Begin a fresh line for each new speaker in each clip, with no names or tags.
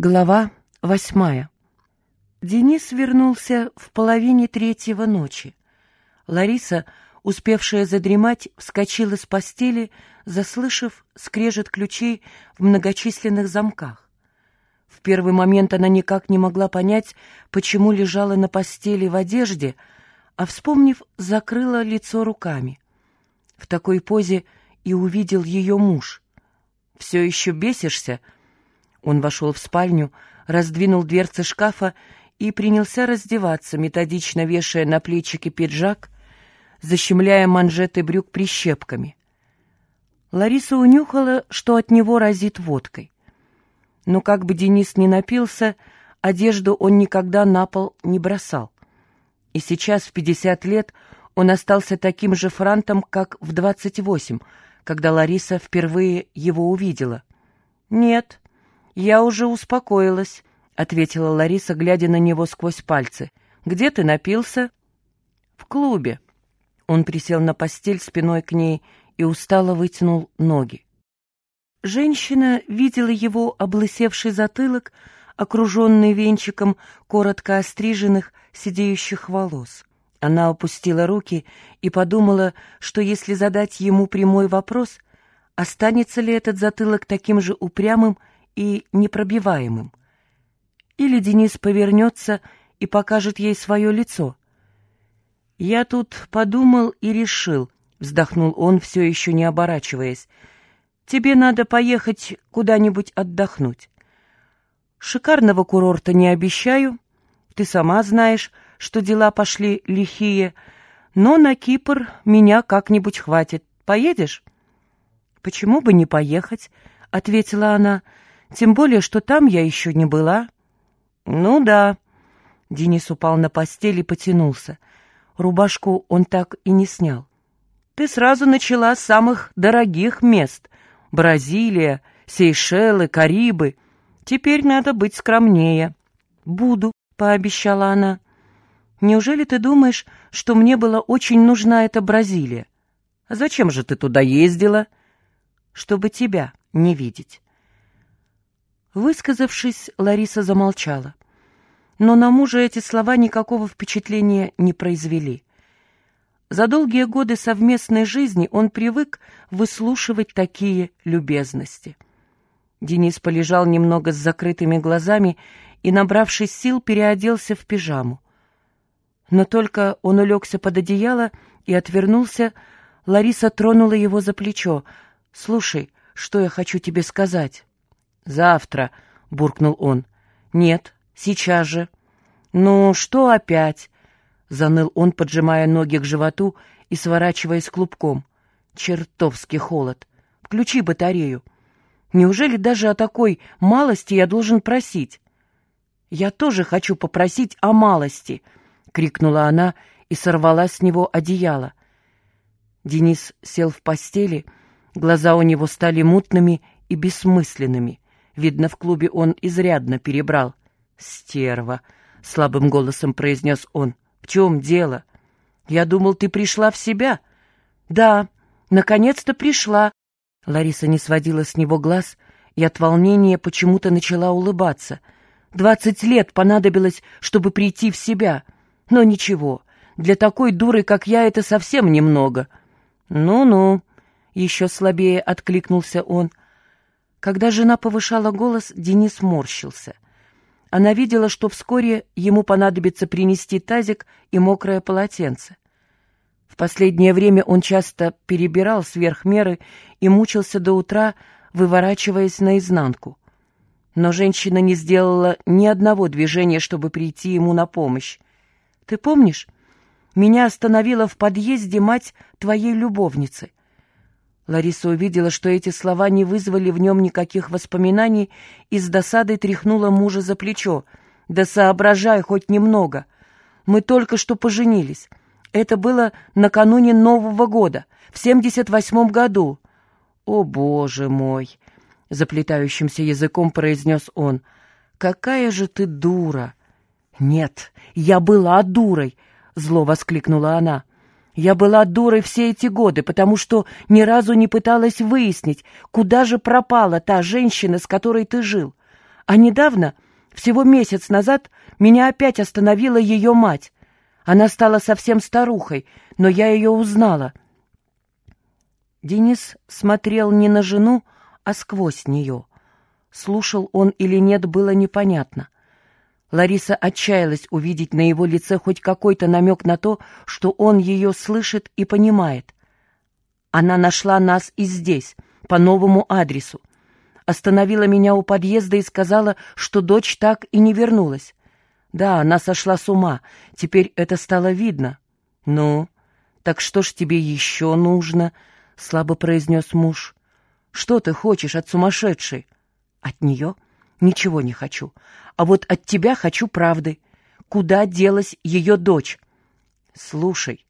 Глава восьмая. Денис вернулся в половине третьего ночи. Лариса, успевшая задремать, вскочила с постели, заслышав скрежет ключей в многочисленных замках. В первый момент она никак не могла понять, почему лежала на постели в одежде, а, вспомнив, закрыла лицо руками. В такой позе и увидел ее муж. «Все еще бесишься?» Он вошел в спальню, раздвинул дверцы шкафа и принялся раздеваться, методично вешая на плечики пиджак, защемляя манжеты брюк прищепками. Лариса унюхала, что от него разит водкой. Но как бы Денис ни напился, одежду он никогда на пол не бросал. И сейчас, в пятьдесят лет, он остался таким же франтом, как в двадцать восемь, когда Лариса впервые его увидела. Нет, «Я уже успокоилась», — ответила Лариса, глядя на него сквозь пальцы. «Где ты напился?» «В клубе». Он присел на постель спиной к ней и устало вытянул ноги. Женщина видела его облысевший затылок, окруженный венчиком коротко остриженных, сидеющих волос. Она опустила руки и подумала, что если задать ему прямой вопрос, останется ли этот затылок таким же упрямым и непробиваемым. Или Денис повернется и покажет ей свое лицо. «Я тут подумал и решил», — вздохнул он, все еще не оборачиваясь. «Тебе надо поехать куда-нибудь отдохнуть. Шикарного курорта не обещаю. Ты сама знаешь, что дела пошли лихие, но на Кипр меня как-нибудь хватит. Поедешь?» «Почему бы не поехать?» — ответила она. Тем более, что там я еще не была. Ну да. Денис упал на постель и потянулся. Рубашку он так и не снял. Ты сразу начала с самых дорогих мест. Бразилия, Сейшелы, Карибы. Теперь надо быть скромнее. Буду, пообещала она. Неужели ты думаешь, что мне была очень нужна эта Бразилия? А зачем же ты туда ездила? Чтобы тебя не видеть. Высказавшись, Лариса замолчала. Но на мужа эти слова никакого впечатления не произвели. За долгие годы совместной жизни он привык выслушивать такие любезности. Денис полежал немного с закрытыми глазами и, набравшись сил, переоделся в пижаму. Но только он улегся под одеяло и отвернулся, Лариса тронула его за плечо. «Слушай, что я хочу тебе сказать?» «Завтра», — буркнул он. «Нет, сейчас же». «Ну, что опять?» — заныл он, поджимая ноги к животу и сворачиваясь клубком. «Чертовский холод! Включи батарею! Неужели даже о такой малости я должен просить?» «Я тоже хочу попросить о малости!» — крикнула она и сорвала с него одеяло. Денис сел в постели, глаза у него стали мутными и бессмысленными — Видно, в клубе он изрядно перебрал. «Стерва!» — слабым голосом произнес он. «В чем дело? Я думал, ты пришла в себя». «Да, наконец-то пришла». Лариса не сводила с него глаз и от волнения почему-то начала улыбаться. «Двадцать лет понадобилось, чтобы прийти в себя. Но ничего, для такой дуры, как я, это совсем немного». «Ну-ну», — еще слабее откликнулся он, — когда жена повышала голос, Денис морщился. Она видела, что вскоре ему понадобится принести тазик и мокрое полотенце. В последнее время он часто перебирал сверх меры и мучился до утра, выворачиваясь наизнанку. Но женщина не сделала ни одного движения, чтобы прийти ему на помощь. «Ты помнишь, меня остановила в подъезде мать твоей любовницы. Лариса увидела, что эти слова не вызвали в нем никаких воспоминаний, и с досадой тряхнула мужа за плечо. «Да соображай хоть немного. Мы только что поженились. Это было накануне Нового года, в семьдесят восьмом году». «О, боже мой!» — заплетающимся языком произнес он. «Какая же ты дура!» «Нет, я была дурой!» — зло воскликнула она. Я была дурой все эти годы, потому что ни разу не пыталась выяснить, куда же пропала та женщина, с которой ты жил. А недавно, всего месяц назад, меня опять остановила ее мать. Она стала совсем старухой, но я ее узнала. Денис смотрел не на жену, а сквозь нее. Слушал он или нет, было непонятно. Лариса отчаялась увидеть на его лице хоть какой-то намек на то, что он ее слышит и понимает. Она нашла нас и здесь, по новому адресу. Остановила меня у подъезда и сказала, что дочь так и не вернулась. Да, она сошла с ума, теперь это стало видно. «Ну, так что ж тебе еще нужно?» — слабо произнес муж. «Что ты хочешь от сумасшедшей?» «От нее?» «Ничего не хочу. А вот от тебя хочу правды. Куда делась ее дочь?» «Слушай».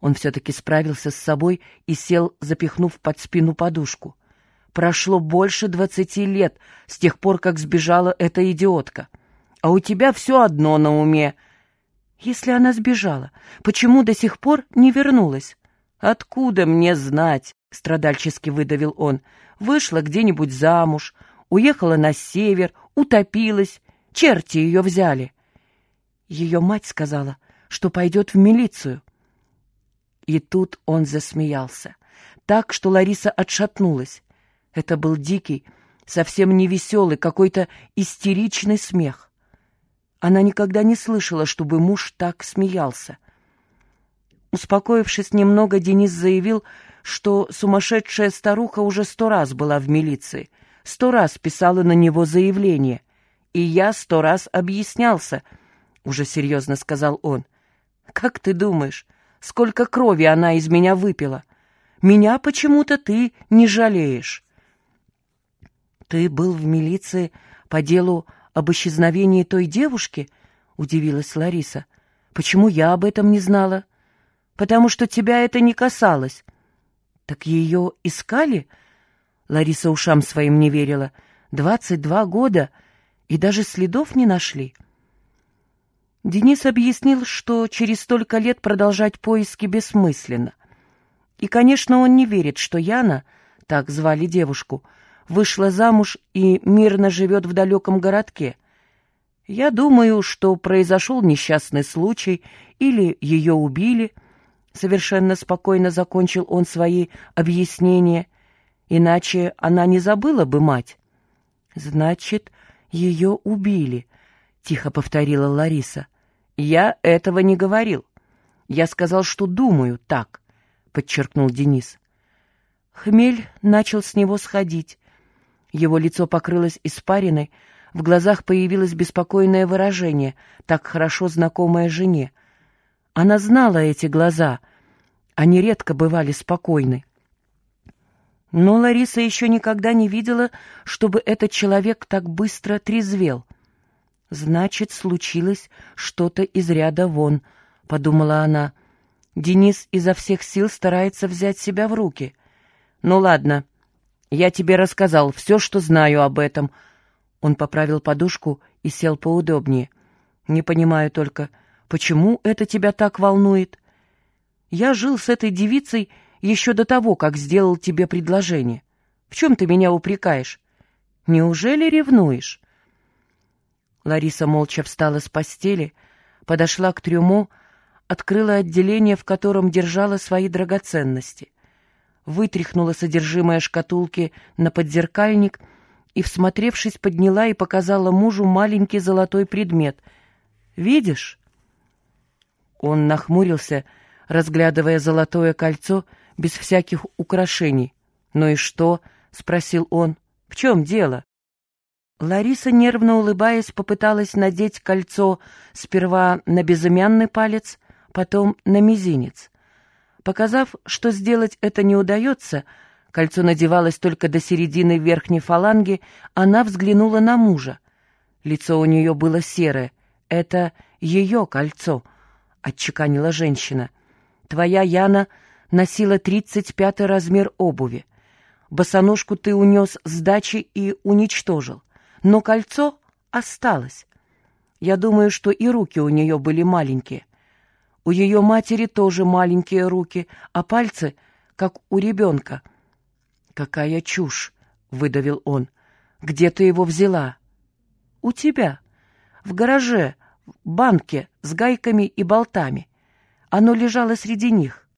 Он все-таки справился с собой и сел, запихнув под спину подушку. «Прошло больше двадцати лет с тех пор, как сбежала эта идиотка. А у тебя все одно на уме. Если она сбежала, почему до сих пор не вернулась?» «Откуда мне знать?» — страдальчески выдавил он. «Вышла где-нибудь замуж, уехала на север, утопилась, черти ее взяли. Ее мать сказала, что пойдет в милицию. И тут он засмеялся, так, что Лариса отшатнулась. Это был дикий, совсем не веселый, какой-то истеричный смех. Она никогда не слышала, чтобы муж так смеялся. Успокоившись немного, Денис заявил, что сумасшедшая старуха уже сто раз была в милиции — сто раз писала на него заявление, и я сто раз объяснялся, — уже серьезно сказал он. «Как ты думаешь, сколько крови она из меня выпила? Меня почему-то ты не жалеешь». «Ты был в милиции по делу об исчезновении той девушки?» — удивилась Лариса. «Почему я об этом не знала?» «Потому что тебя это не касалось». «Так ее искали?» Лариса ушам своим не верила. Двадцать два года, и даже следов не нашли. Денис объяснил, что через столько лет продолжать поиски бессмысленно. И, конечно, он не верит, что Яна, так звали девушку, вышла замуж и мирно живет в далеком городке. Я думаю, что произошел несчастный случай или ее убили. Совершенно спокойно закончил он свои объяснения — Иначе она не забыла бы мать. Значит, ее убили, тихо повторила Лариса. Я этого не говорил. Я сказал, что думаю так, подчеркнул Денис. Хмель начал с него сходить. Его лицо покрылось испариной, в глазах появилось беспокойное выражение, так хорошо знакомое жене. Она знала эти глаза, они редко бывали спокойны. Но Лариса еще никогда не видела, чтобы этот человек так быстро трезвел. «Значит, случилось что-то из ряда вон», — подумала она. Денис изо всех сил старается взять себя в руки. «Ну ладно, я тебе рассказал все, что знаю об этом». Он поправил подушку и сел поудобнее. «Не понимаю только, почему это тебя так волнует? Я жил с этой девицей еще до того, как сделал тебе предложение. В чем ты меня упрекаешь? Неужели ревнуешь?» Лариса молча встала с постели, подошла к трюму, открыла отделение, в котором держала свои драгоценности, вытряхнула содержимое шкатулки на подзеркальник и, всмотревшись, подняла и показала мужу маленький золотой предмет. «Видишь?» Он нахмурился, разглядывая золотое кольцо — без всяких украшений. «Ну и что?» — спросил он. «В чем дело?» Лариса, нервно улыбаясь, попыталась надеть кольцо сперва на безымянный палец, потом на мизинец. Показав, что сделать это не удается, кольцо надевалось только до середины верхней фаланги, она взглянула на мужа. Лицо у нее было серое. «Это ее кольцо», — отчеканила женщина. «Твоя Яна носила тридцать пятый размер обуви. Босоножку ты унес с дачи и уничтожил, но кольцо осталось. Я думаю, что и руки у нее были маленькие. У ее матери тоже маленькие руки, а пальцы, как у ребенка. «Какая чушь!» — выдавил он. «Где ты его взяла?» у тебя, в гараже, в банке с гайками и болтами. Оно лежало среди них.